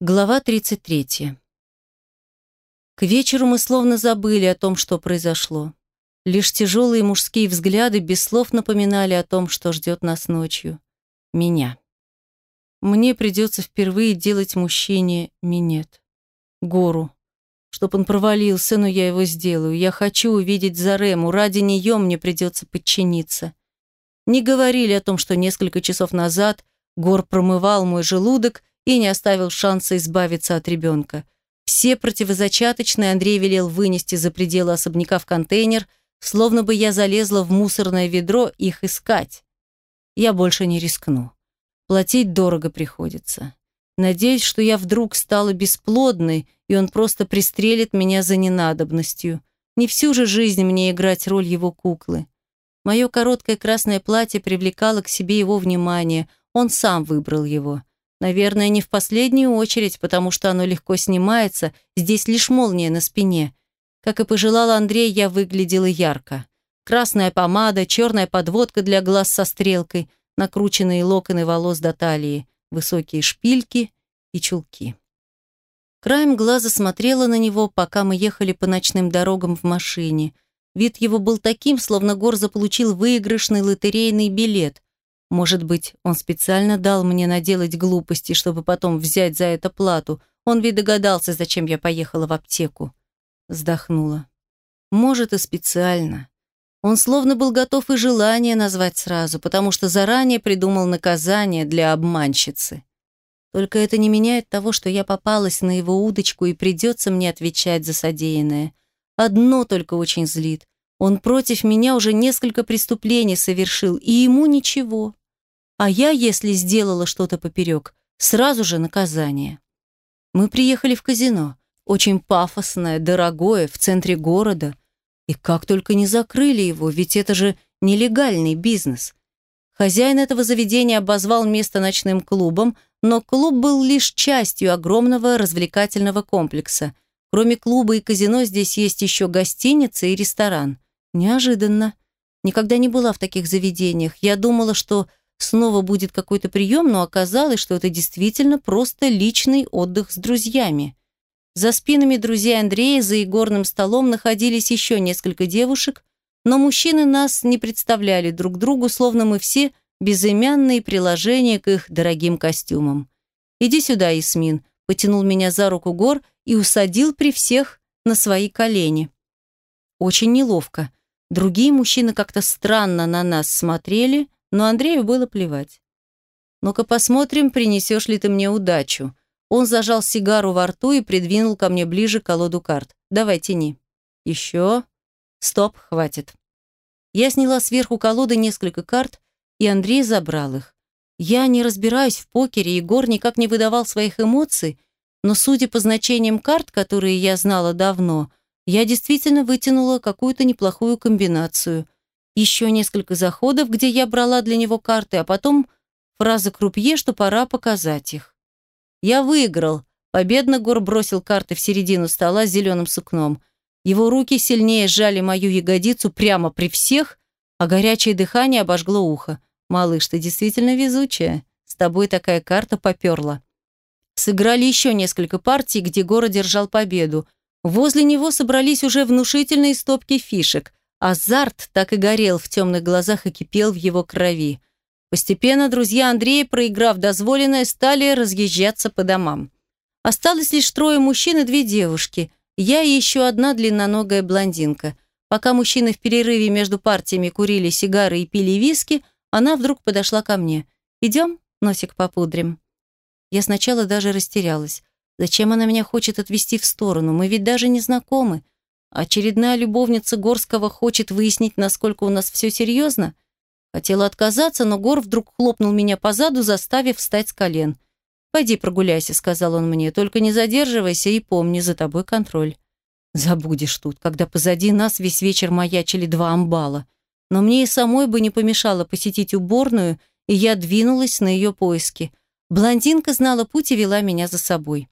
Глава 33. К вечеру мы словно забыли о том, что произошло. Лишь тяжелые мужские взгляды без слов напоминали о том, что ждет нас ночью. Меня. Мне придется впервые делать мужчине минет. Гору. Чтоб он провалился, но я его сделаю. Я хочу увидеть Зарему. Ради нее мне придется подчиниться. Не говорили о том, что несколько часов назад Гор промывал мой желудок и не оставил шанса избавиться от ребенка. Все противозачаточные Андрей велел вынести за пределы особняка в контейнер, словно бы я залезла в мусорное ведро их искать. Я больше не рискну. Платить дорого приходится. Надеюсь, что я вдруг стала бесплодной, и он просто пристрелит меня за ненадобностью. Не всю же жизнь мне играть роль его куклы. Мое короткое красное платье привлекало к себе его внимание, он сам выбрал его. Наверное, не в последнюю очередь, потому что оно легко снимается, здесь лишь молния на спине. Как и пожелал Андрей, я выглядела ярко. Красная помада, черная подводка для глаз со стрелкой, накрученные локоны волос до талии, высокие шпильки и чулки. Краем глаза смотрела на него, пока мы ехали по ночным дорогам в машине. Вид его был таким, словно Гор заполучил выигрышный лотерейный билет. Может быть, он специально дал мне наделать глупости, чтобы потом взять за это плату. Он ведь догадался, зачем я поехала в аптеку. Вздохнула. Может, и специально. Он словно был готов и желание назвать сразу, потому что заранее придумал наказание для обманщицы. Только это не меняет того, что я попалась на его удочку и придется мне отвечать за содеянное. Одно только очень злит. Он против меня уже несколько преступлений совершил, и ему ничего. А я, если сделала что-то поперек, сразу же наказание. Мы приехали в казино. Очень пафосное, дорогое, в центре города. И как только не закрыли его, ведь это же нелегальный бизнес. Хозяин этого заведения обозвал место ночным клубом, но клуб был лишь частью огромного развлекательного комплекса. Кроме клуба и казино здесь есть еще гостиница и ресторан. Неожиданно. Никогда не была в таких заведениях. Я думала, что снова будет какой-то прием, но оказалось, что это действительно просто личный отдых с друзьями. За спинами друзей Андрея за игорным столом находились еще несколько девушек, но мужчины нас не представляли друг другу, словно мы все безымянные приложения к их дорогим костюмам. «Иди сюда, Исмин», — потянул меня за руку Гор и усадил при всех на свои колени. Очень неловко. Другие мужчины как-то странно на нас смотрели, но Андрею было плевать. «Ну-ка посмотрим, принесешь ли ты мне удачу». Он зажал сигару во рту и придвинул ко мне ближе колоду карт. «Давай, тяни». «Еще?» «Стоп, хватит». Я сняла сверху колоды несколько карт, и Андрей забрал их. Я не разбираюсь в покере, Егор никак не выдавал своих эмоций, но судя по значениям карт, которые я знала давно, я действительно вытянула какую-то неплохую комбинацию – еще несколько заходов, где я брала для него карты, а потом фраза крупье, что пора показать их. «Я выиграл», Победно Гор бросил карты в середину стола с зеленым сукном. Его руки сильнее сжали мою ягодицу прямо при всех, а горячее дыхание обожгло ухо. «Малыш, ты действительно везучая. С тобой такая карта поперла». Сыграли еще несколько партий, где Гора держал победу. Возле него собрались уже внушительные стопки фишек. Азарт так и горел в темных глазах и кипел в его крови. Постепенно друзья Андрея, проиграв дозволенное, стали разъезжаться по домам. Осталось лишь трое мужчин и две девушки. Я и еще одна длинноногая блондинка. Пока мужчины в перерыве между партиями курили сигары и пили виски, она вдруг подошла ко мне. «Идем, носик попудрим». Я сначала даже растерялась. Зачем она меня хочет отвести в сторону? Мы ведь даже не знакомы. Очередная любовница Горского хочет выяснить, насколько у нас все серьезно? Хотела отказаться, но Гор вдруг хлопнул меня по заду, заставив встать с колен. «Пойди прогуляйся», — сказал он мне, — «только не задерживайся и помни, за тобой контроль». Забудешь тут, когда позади нас весь вечер маячили два амбала. Но мне и самой бы не помешало посетить уборную, и я двинулась на ее поиски. Блондинка знала путь и вела меня за собой.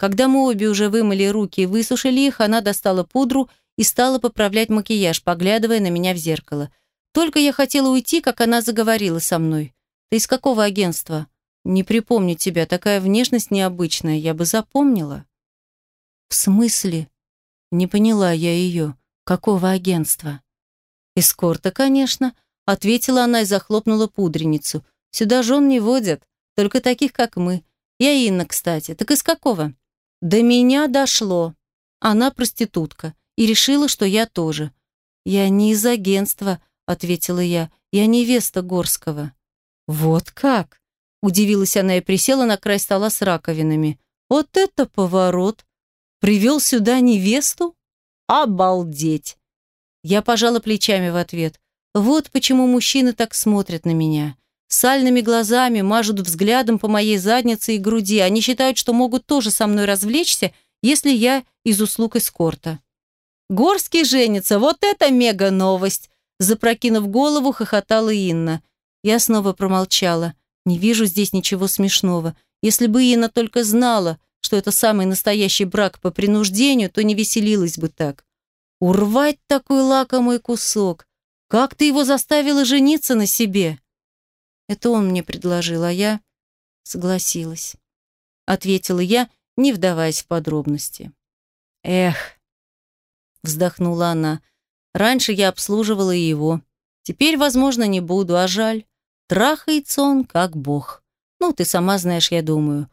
Когда мы обе уже вымыли руки и высушили их, она достала пудру и стала поправлять макияж, поглядывая на меня в зеркало. Только я хотела уйти, как она заговорила со мной. «Ты из какого агентства?» Не припомню тебя, такая внешность необычная, я бы запомнила». «В смысле?» Не поняла я ее. Какого агентства? «Эскорта, конечно», — ответила она и захлопнула пудреницу. «Сюда жен не водят, только таких, как мы. Я Инна, кстати. Так из какого?» «До меня дошло. Она проститутка и решила, что я тоже. Я не из агентства», — ответила я. «Я невеста Горского». «Вот как?» — удивилась она и присела на край стола с раковинами. «Вот это поворот! Привел сюда невесту? Обалдеть!» Я пожала плечами в ответ. Вот почему мужчины так смотрят на меня. Сальными глазами мажут взглядом по моей заднице и груди. Они считают, что могут тоже со мной развлечься, если я из услуг эскорта. «Горский женится, вот это мега-новость!» Запрокинув голову, хохотала Инна. Я снова промолчала. Не вижу здесь ничего смешного. Если бы Инна только знала, что это самый настоящий брак по принуждению, то не веселилась бы так. Урвать такой лакомый кусок. Как ты его заставила жениться на себе? Это он мне предложил, а я согласилась. Ответила я, не вдаваясь в подробности. Эх, вздохнула она. Раньше я обслуживала его. Теперь, возможно, не буду, а жаль. Трахается он как бог. Ну, ты сама знаешь, я думаю.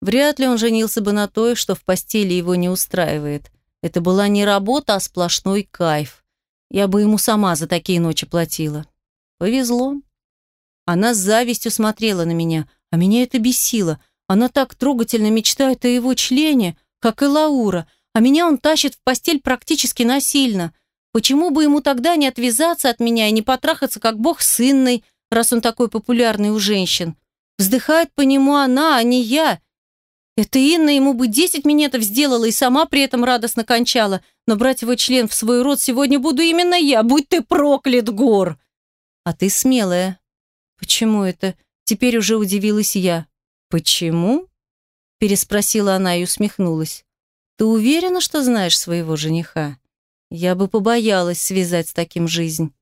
Вряд ли он женился бы на той, что в постели его не устраивает. Это была не работа, а сплошной кайф. Я бы ему сама за такие ночи платила. Повезло. Она с завистью смотрела на меня, а меня это бесило. Она так трогательно мечтает о его члене, как и Лаура, а меня он тащит в постель практически насильно. Почему бы ему тогда не отвязаться от меня и не потрахаться, как бог с Инной, раз он такой популярный у женщин? Вздыхает по нему она, а не я. Это Инна ему бы 10 минетов сделала и сама при этом радостно кончала, но брать его член в свой рот сегодня буду именно я, будь ты проклят, Гор!» «А ты смелая». «Почему это?» Теперь уже удивилась я. «Почему?» Переспросила она и усмехнулась. «Ты уверена, что знаешь своего жениха? Я бы побоялась связать с таким жизнь».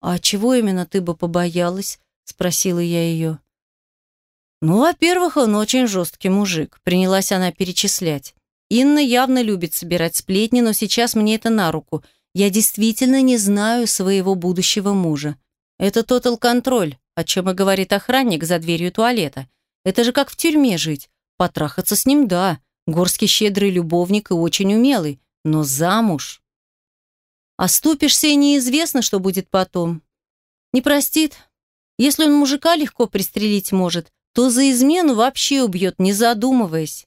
«А чего именно ты бы побоялась?» Спросила я ее. Ну, во-первых, он очень жесткий мужик, принялась она перечислять. Инна явно любит собирать сплетни, но сейчас мне это на руку. Я действительно не знаю своего будущего мужа. Это тотал-контроль, о чем и говорит охранник за дверью туалета. Это же как в тюрьме жить. Потрахаться с ним, да. Горский щедрый любовник и очень умелый. Но замуж... Оступишься, и неизвестно, что будет потом. Не простит. Если он мужика легко пристрелить может, то за измену вообще убьет, не задумываясь.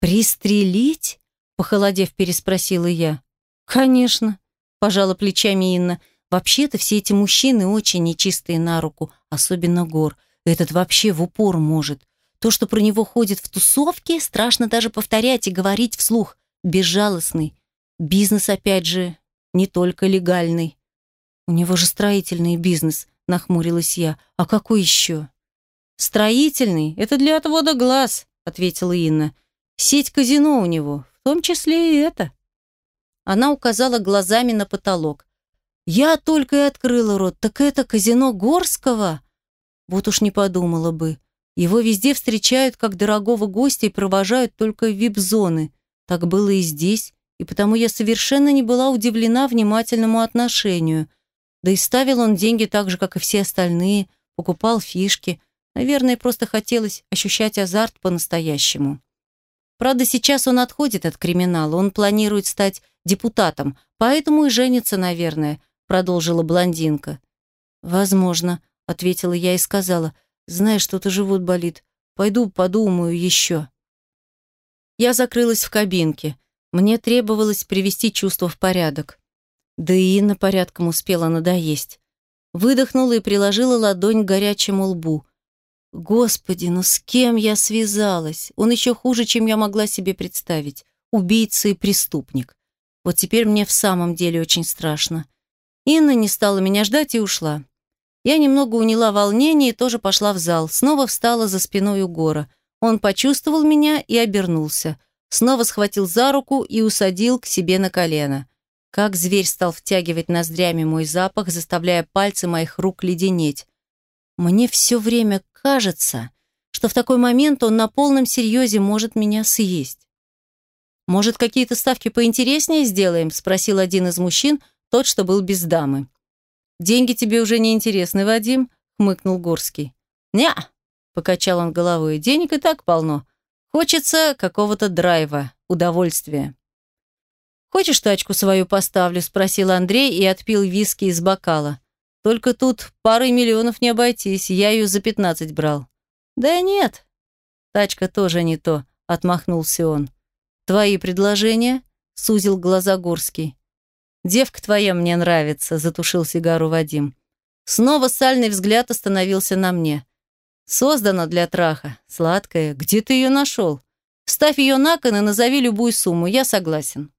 «Пристрелить?» — похолодев, переспросила я. «Конечно», — пожала плечами Инна. «Вообще-то все эти мужчины очень нечистые на руку, особенно Гор. Этот вообще в упор может. То, что про него ходит в тусовке, страшно даже повторять и говорить вслух. Безжалостный. Бизнес, опять же, не только легальный. У него же строительный бизнес, нахмурилась я. А какой еще? «Строительный — это для отвода глаз», — ответила Инна. «Сеть казино у него, в том числе и это». Она указала глазами на потолок. «Я только и открыла рот, так это казино Горского?» Вот уж не подумала бы. Его везде встречают как дорогого гостя и провожают только в вип-зоны. Так было и здесь, и потому я совершенно не была удивлена внимательному отношению. Да и ставил он деньги так же, как и все остальные, покупал фишки — Наверное, просто хотелось ощущать азарт по-настоящему. Правда, сейчас он отходит от криминала, он планирует стать депутатом, поэтому и женится, наверное, продолжила блондинка. Возможно, ответила я и сказала, знаешь, что-то живот болит, пойду подумаю еще. Я закрылась в кабинке. Мне требовалось привести чувство в порядок. Да и на порядком успела надоесть. Выдохнула и приложила ладонь к горячему лбу. Господи, ну с кем я связалась? Он еще хуже, чем я могла себе представить. Убийца и преступник. Вот теперь мне в самом деле очень страшно. Инна не стала меня ждать и ушла. Я немного уняла волнение и тоже пошла в зал. Снова встала за спиной у Гора. Он почувствовал меня и обернулся. Снова схватил за руку и усадил к себе на колено. Как зверь стал втягивать ноздрями мой запах, заставляя пальцы моих рук леденеть. Мне все время кажется, что в такой момент он на полном серьезе может меня съесть. «Может, какие-то ставки поинтереснее сделаем?» – спросил один из мужчин, тот, что был без дамы. «Деньги тебе уже не интересны, Вадим?» – хмыкнул Горский. «Ня!» – покачал он головой. «Денег и так полно. Хочется какого-то драйва, удовольствия». «Хочешь, тачку свою поставлю?» – спросил Андрей и отпил виски из бокала. «Только тут парой миллионов не обойтись, я ее за пятнадцать брал». «Да нет». «Тачка тоже не то», – отмахнулся он. «Твои предложения?» – сузил глаза Горский. «Девка твоя мне нравится», – затушил сигару Вадим. Снова сальный взгляд остановился на мне. «Создана для траха. Сладкая. Где ты ее нашел? Ставь ее на кон и назови любую сумму. Я согласен».